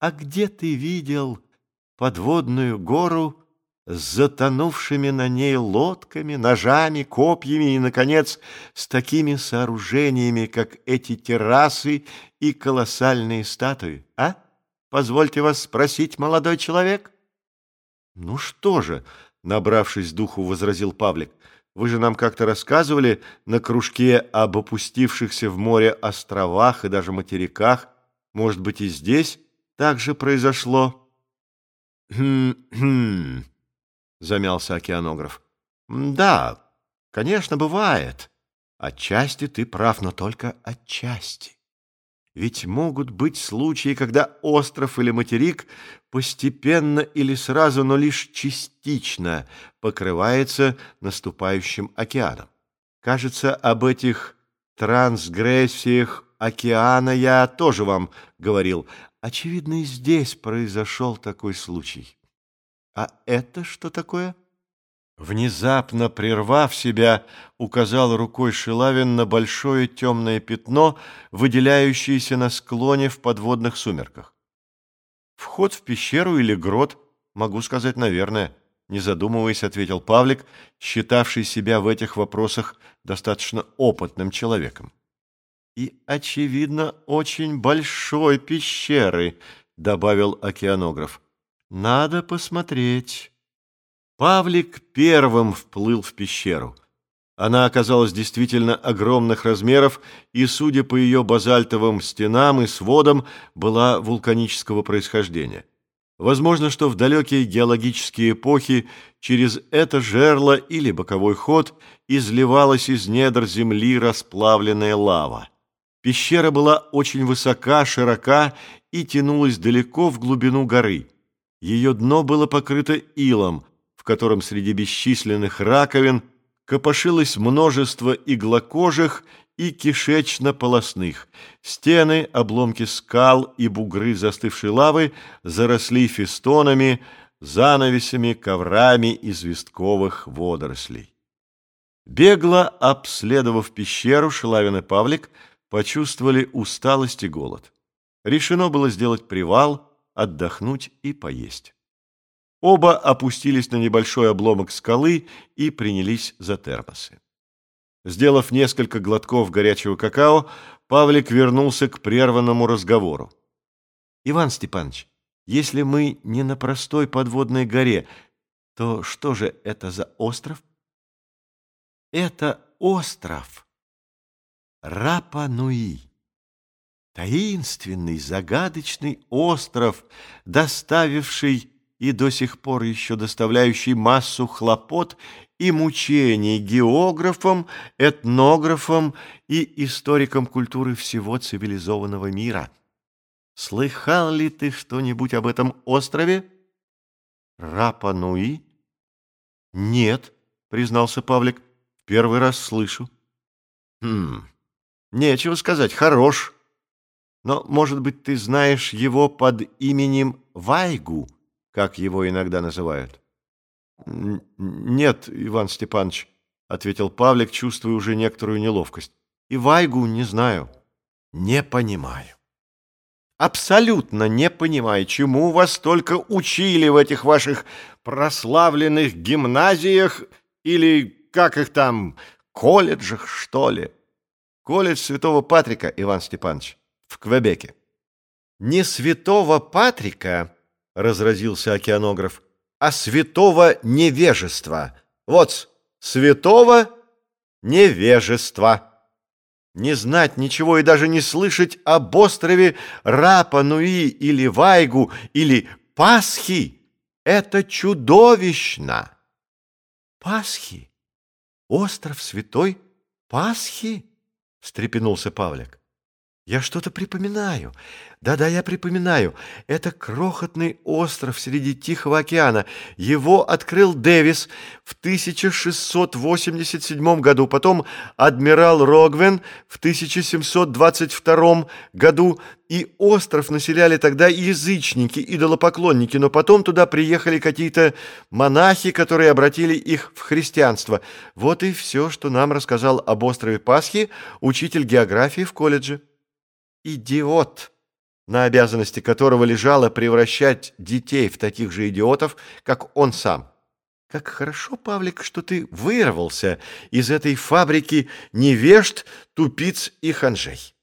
А где ты видел подводную гору с затонувшими на ней лодками, ножами, копьями и, наконец, с такими сооружениями, как эти террасы и колоссальные статуи, а? Позвольте вас спросить, молодой человек? Ну что же, набравшись духу, возразил Павлик, вы же нам как-то рассказывали на кружке об опустившихся в море островах и даже материках. Может быть, и здесь так же произошло? Хм-хм, замялся океанограф. Да, конечно, бывает. Отчасти ты прав, но только отчасти. Ведь могут быть случаи, когда остров или материк постепенно или сразу, но лишь частично покрывается наступающим океаном. Кажется, об этих трансгрессиях океана я тоже вам говорил. Очевидно, и здесь произошел такой случай. А это что такое? Внезапно прервав себя, указал рукой Шилавин на большое темное пятно, выделяющееся на склоне в подводных сумерках. «Вход в пещеру или грот, могу сказать, наверное», не задумываясь, ответил Павлик, считавший себя в этих вопросах достаточно опытным человеком. «И, очевидно, очень большой пещеры», — добавил океанограф. «Надо посмотреть». Павлик первым вплыл в пещеру. Она оказалась действительно огромных размеров и, судя по ее базальтовым стенам и сводам, была вулканического происхождения. Возможно, что в далекие геологические эпохи через это жерло или боковой ход изливалась из недр земли расплавленная лава. Пещера была очень высока, широка и тянулась далеко в глубину горы. Ее дно было покрыто илом – в котором среди бесчисленных раковин копошилось множество иглокожих и кишечно-полосных. Стены, обломки скал и бугры застывшей лавы заросли фестонами, занавесями, коврами известковых водорослей. Бегло обследовав пещеру, Шелавин и Павлик почувствовали усталость и голод. Решено было сделать привал, отдохнуть и поесть. Оба опустились на небольшой обломок скалы и принялись за термосы. Сделав несколько глотков горячего какао, Павлик вернулся к прерванному разговору. «Иван Степанович, если мы не на простой подводной горе, то что же это за остров?» «Это остров Рапа-Нуи, таинственный, загадочный остров, доставивший и до сих пор еще доставляющий массу хлопот и мучений географам, этнографам и историкам культуры всего цивилизованного мира. Слыхал ли ты что-нибудь об этом острове? Рапа-Нуи? Нет, признался Павлик, первый раз слышу. Хм, нечего сказать, хорош. Но, может быть, ты знаешь его под именем Вайгу? как его иногда называют. «Нет, Иван Степанович», — ответил Павлик, чувствуя уже некоторую неловкость. «И Вайгу не знаю». «Не понимаю». «Абсолютно не понимаю, чему вас только учили в этих ваших прославленных гимназиях или, как их там, колледжах, что ли?» «Колледж Святого Патрика, Иван Степанович, в Квебеке». «Не Святого Патрика», — разразился океанограф, — «а святого невежества. Вот, святого невежества. Не знать ничего и даже не слышать об острове Рапа-Нуи или Вайгу или Пасхи — это чудовищно!» «Пасхи? Остров святой Пасхи?» — встрепенулся Павлик. Я что-то припоминаю. Да-да, я припоминаю. Это крохотный остров среди Тихого океана. Его открыл Дэвис в 1687 году. Потом адмирал Рогвен в 1722 году. И остров населяли тогда язычники, идолопоклонники. Но потом туда приехали какие-то монахи, которые обратили их в христианство. Вот и все, что нам рассказал об острове Пасхи учитель географии в колледже. «Идиот!» — на обязанности которого лежало превращать детей в таких же идиотов, как он сам. Как хорошо, Павлик, что ты вырвался из этой фабрики невежд, тупиц и ханжей.